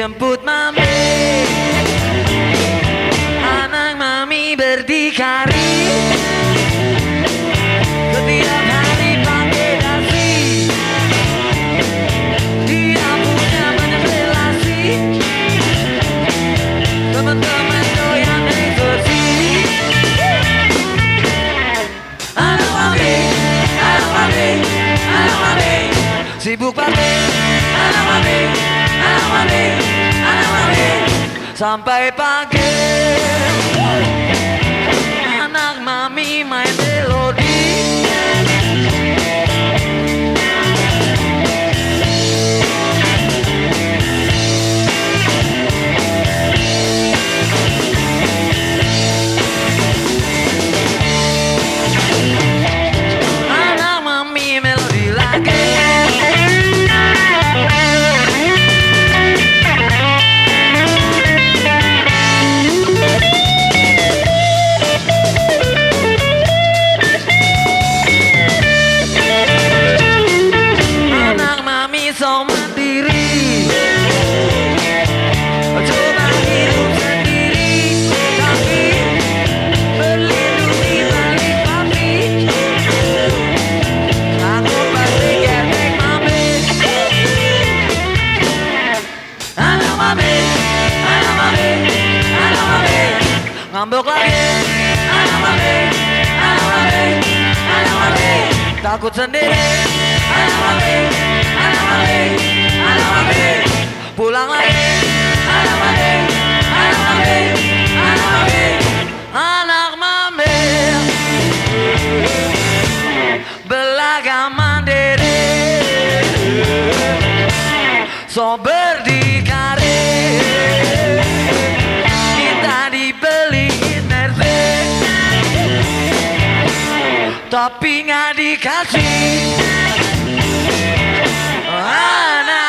jemput mami. Anak mami berdikari. Setiap hari pakai dasi. Dia punya banyak relasi. Teman-teman doyan eksekusi. Anak mami, anak mami, anak mami. Sibuk pakai Sampai pagi, anak mami main. Mami, anak mami, anak mami Ngambek lagi. Anak mami, anak mami, anak mami Takut sendiri. Anak mami, anak mami, anak mami Pulang lagi. Anak mami, anak mami, anak mami Anak mami Belagam mandiri. So Tapi nggak dikasih. Anak mama